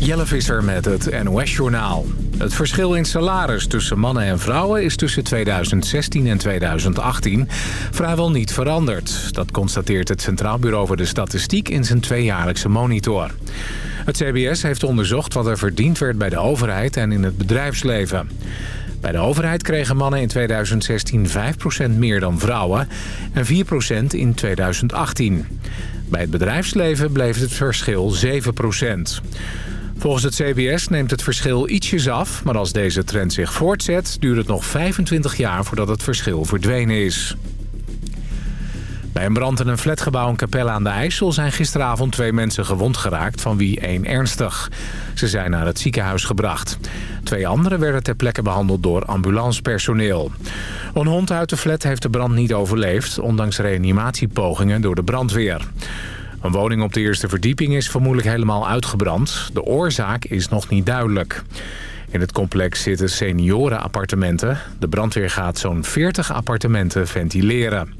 Jelle Visser met het NOS-journaal. Het verschil in salaris tussen mannen en vrouwen is tussen 2016 en 2018 vrijwel niet veranderd. Dat constateert het Centraal Bureau voor de Statistiek in zijn tweejaarlijkse monitor. Het CBS heeft onderzocht wat er verdiend werd bij de overheid en in het bedrijfsleven. Bij de overheid kregen mannen in 2016 5% meer dan vrouwen en 4% in 2018. Bij het bedrijfsleven bleef het verschil 7%. Volgens het CBS neemt het verschil ietsjes af... maar als deze trend zich voortzet, duurt het nog 25 jaar voordat het verschil verdwenen is. Bij een brand in een flatgebouw in Capelle aan de IJssel... zijn gisteravond twee mensen gewond geraakt, van wie één ernstig. Ze zijn naar het ziekenhuis gebracht. Twee anderen werden ter plekke behandeld door ambulancepersoneel. Een hond uit de flat heeft de brand niet overleefd... ondanks reanimatiepogingen door de brandweer. Een woning op de eerste verdieping is vermoedelijk helemaal uitgebrand. De oorzaak is nog niet duidelijk. In het complex zitten seniorenappartementen. De brandweer gaat zo'n 40 appartementen ventileren.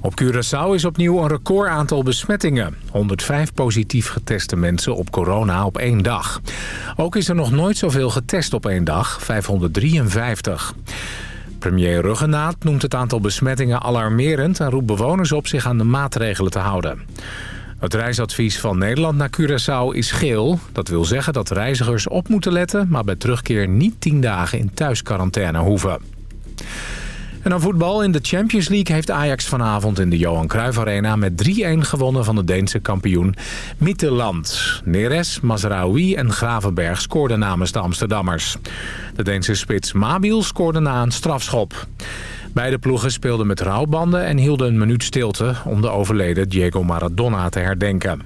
Op Curaçao is opnieuw een record aantal besmettingen. 105 positief geteste mensen op corona op één dag. Ook is er nog nooit zoveel getest op één dag, 553. Premier Ruggenaat noemt het aantal besmettingen alarmerend... en roept bewoners op zich aan de maatregelen te houden. Het reisadvies van Nederland naar Curaçao is geel. Dat wil zeggen dat reizigers op moeten letten... maar bij terugkeer niet 10 dagen in thuisquarantaine hoeven. En dan voetbal. In de Champions League heeft Ajax vanavond in de Johan Cruijff Arena met 3-1 gewonnen van de Deense kampioen Midtjylland. Neres, Mazraoui en Gravenberg scoorden namens de Amsterdammers. De Deense spits Mabiel scoorde na een strafschop. Beide ploegen speelden met rouwbanden en hielden een minuut stilte om de overleden Diego Maradona te herdenken.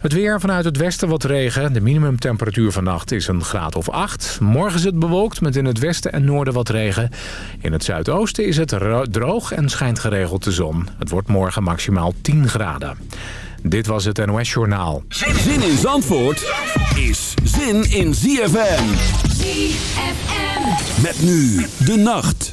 Het weer vanuit het westen wat regen. De minimumtemperatuur vannacht is een graad of 8. Morgen is het bewolkt met in het westen en noorden wat regen. In het zuidoosten is het droog en schijnt geregeld de zon. Het wordt morgen maximaal 10 graden. Dit was het NOS Journaal. Zin in Zandvoort is zin in ZFM. ZFM. Met nu de nacht.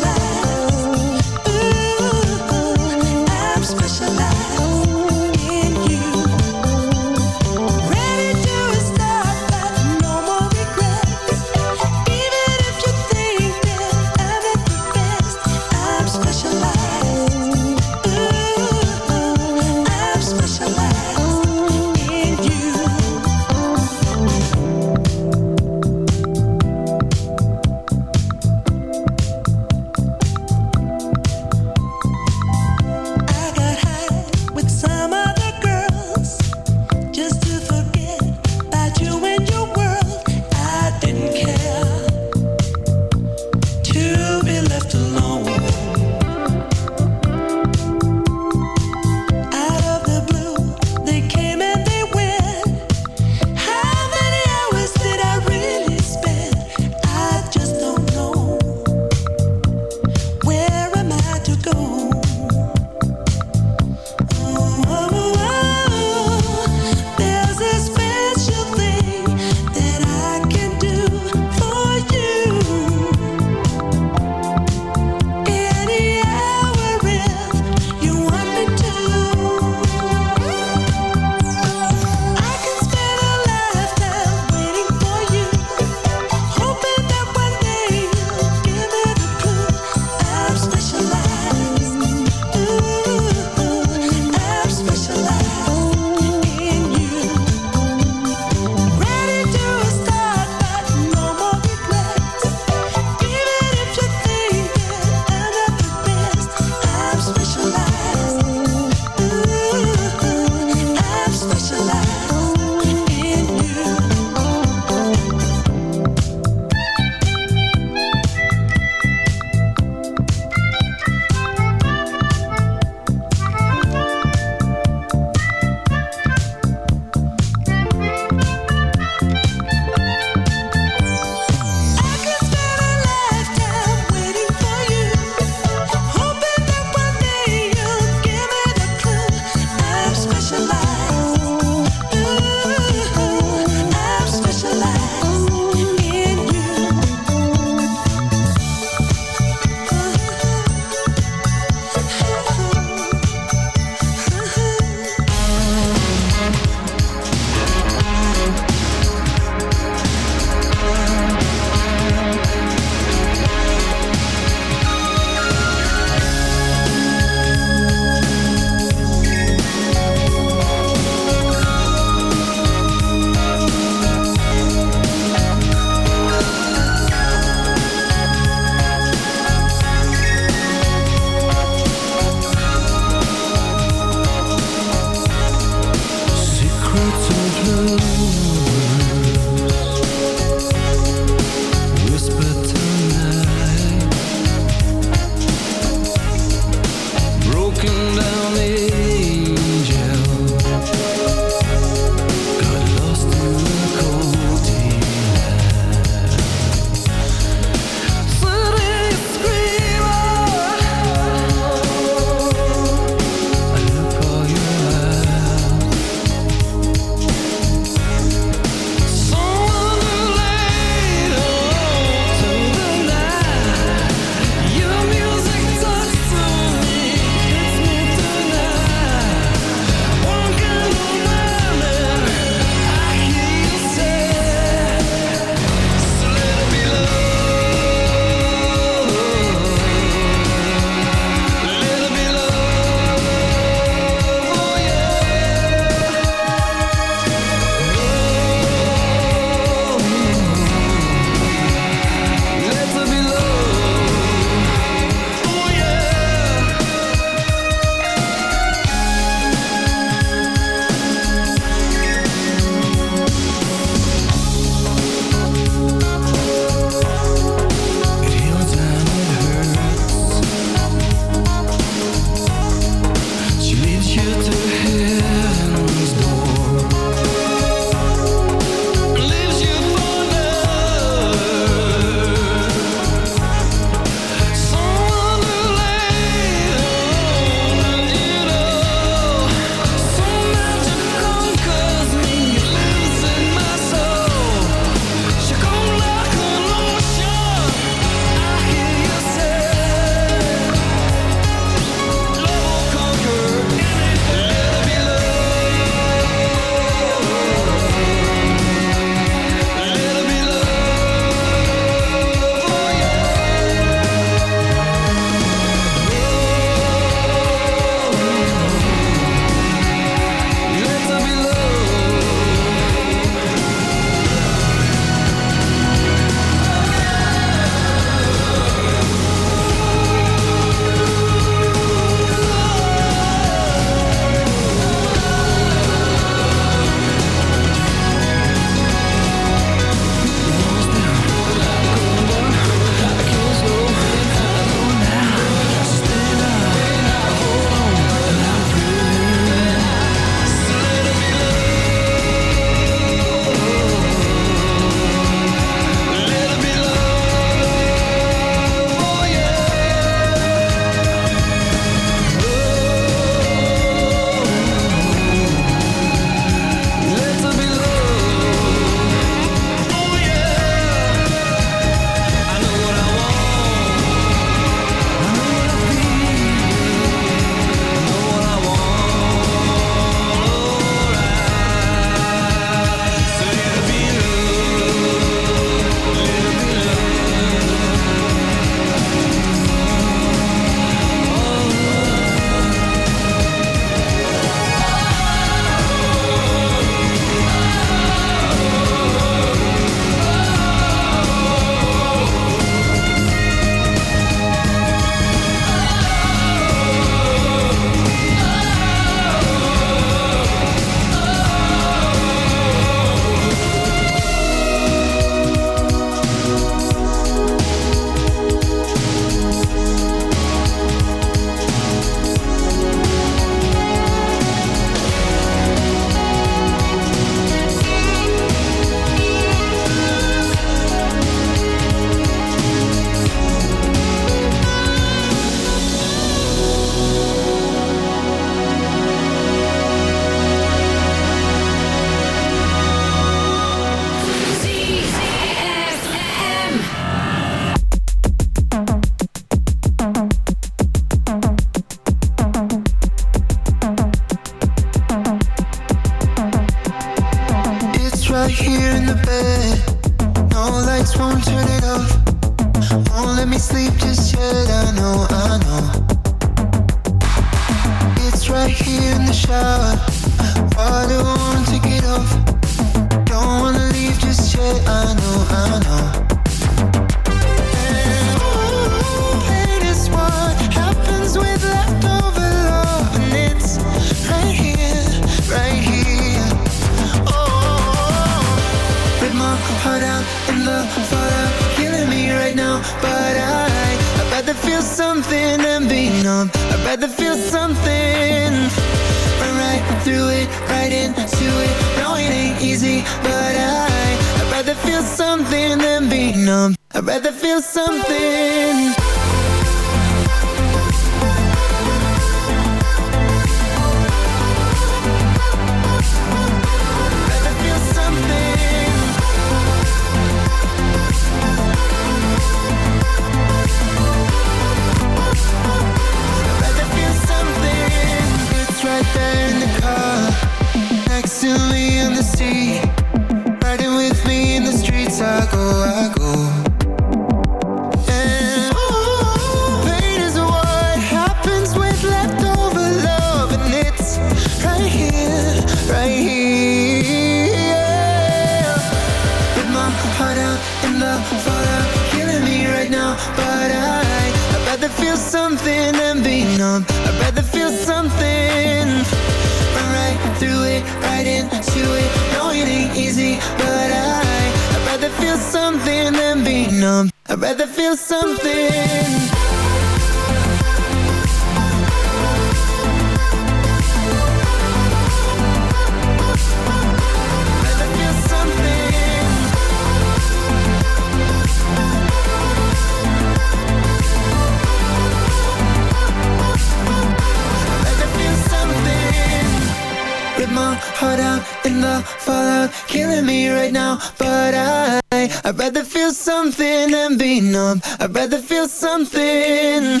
Now But I, I'd rather feel something than be numb. I'd rather feel something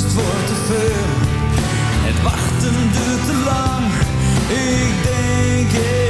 te veel. Het wachten duurt te lang. Ik denk.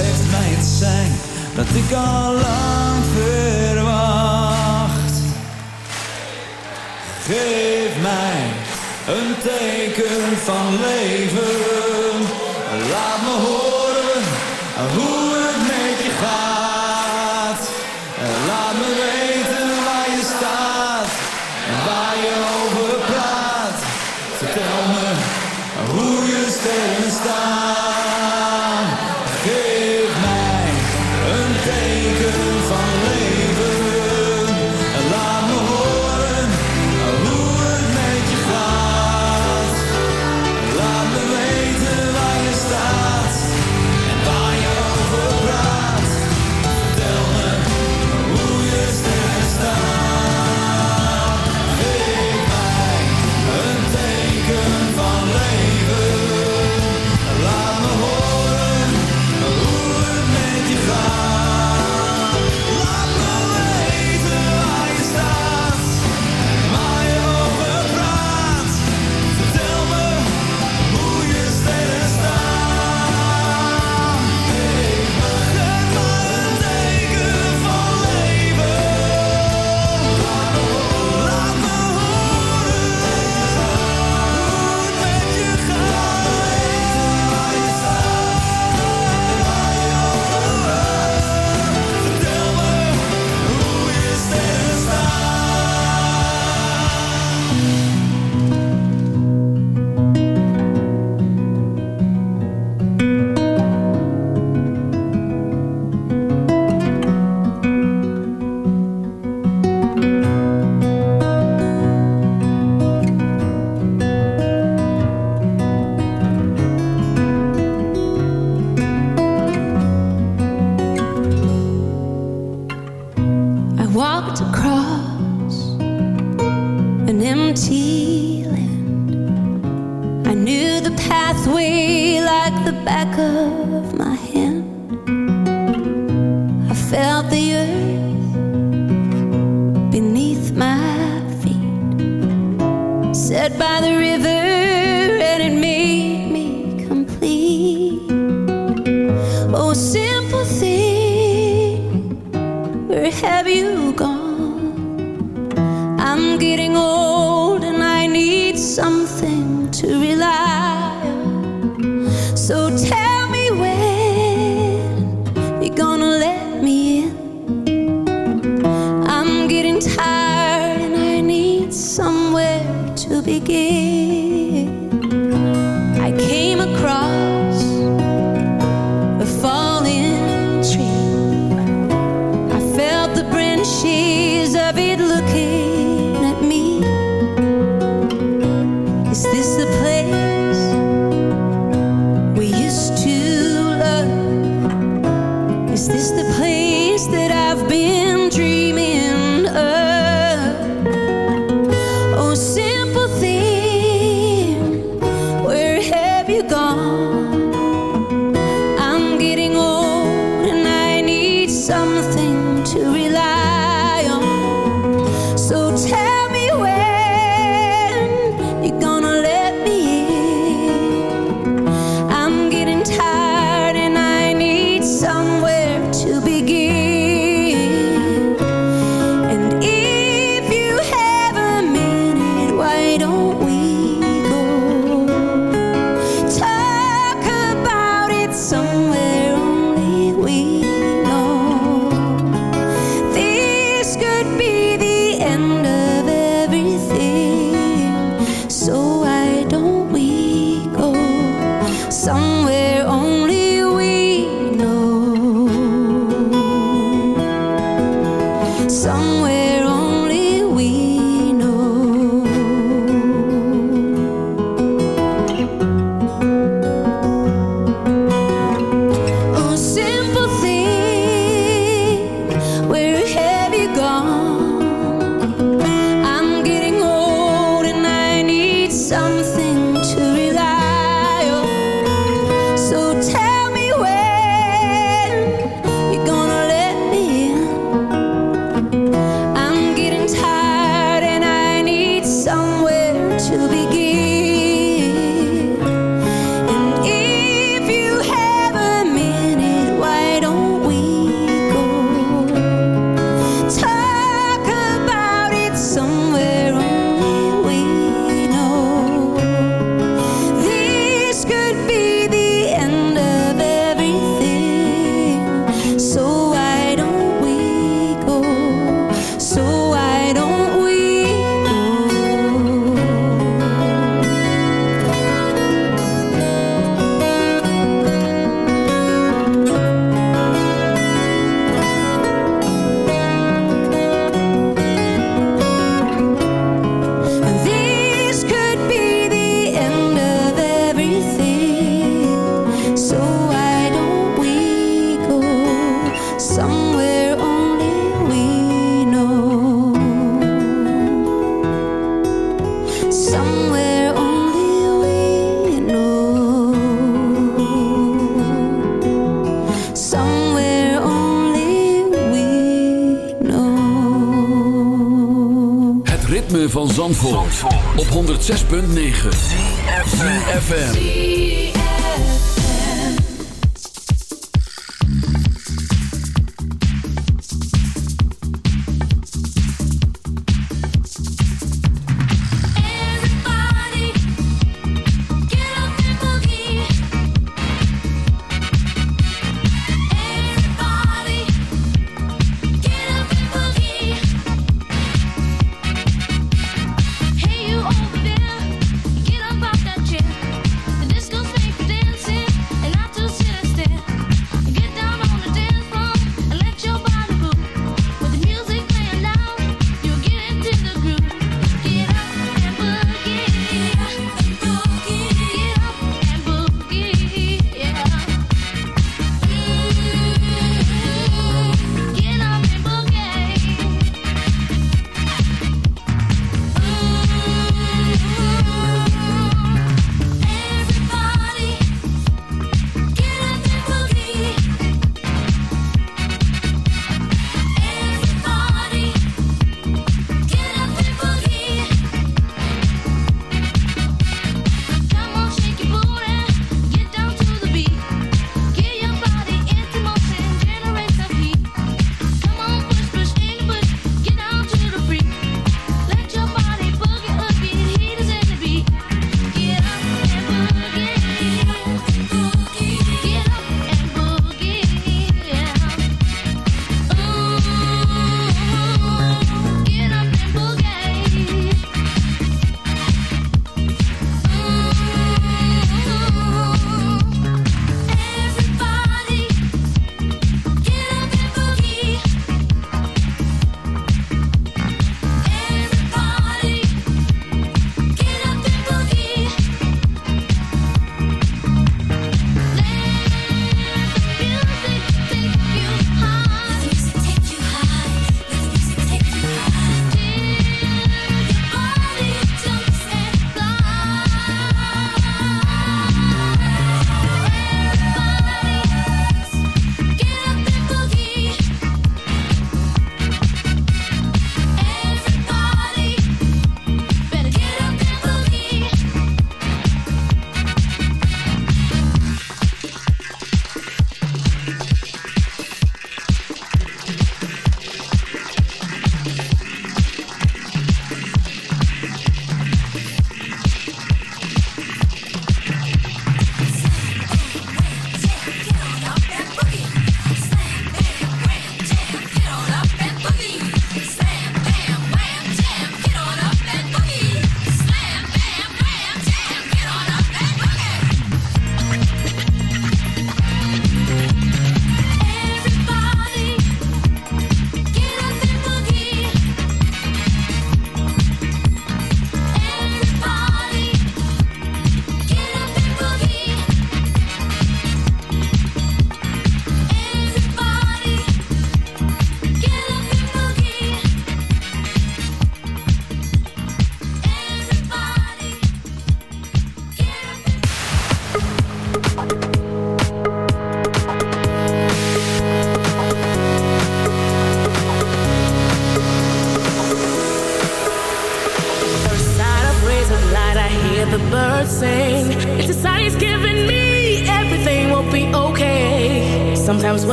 Geef mij het zijn dat ik al lang verwacht. Geef mij een teken van leven, laat me horen hoe a fall 106.9 FM.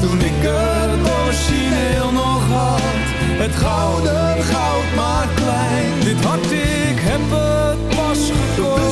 Toen ik het origineel nog had, het gouden goud maar klein. Dit hart, ik heb het pas gekocht.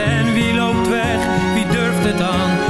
het aan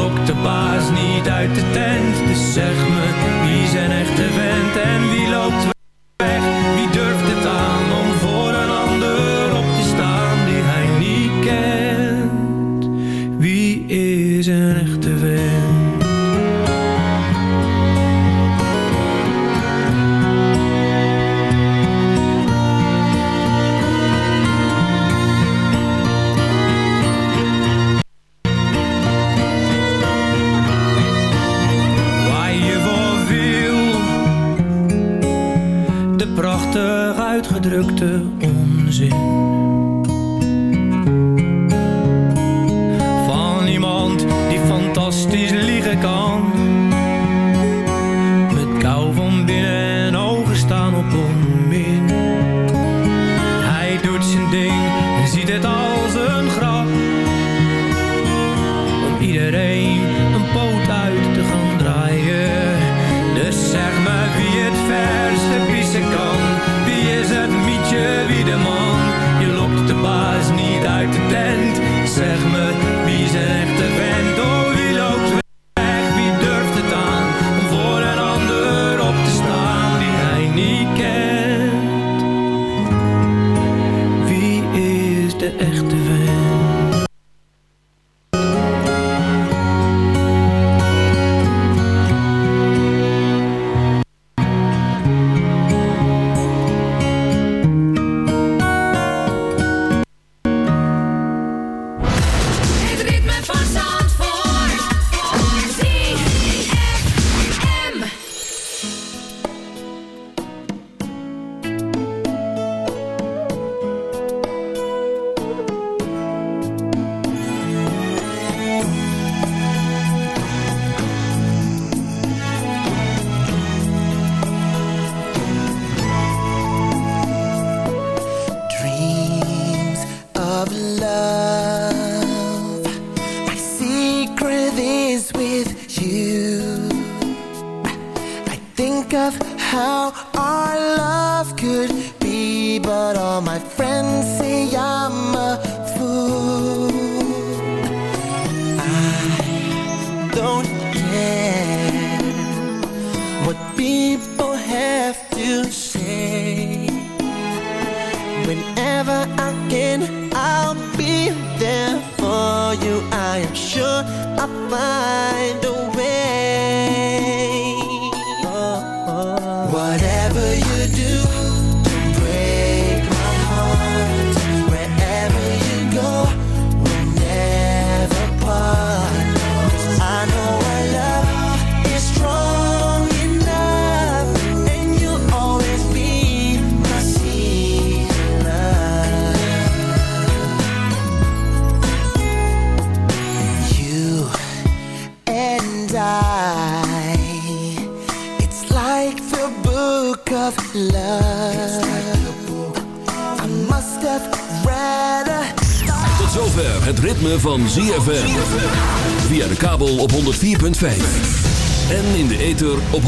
Lok de baas niet uit de tent. Dus zeg me, wie zijn echte vent en wie loopt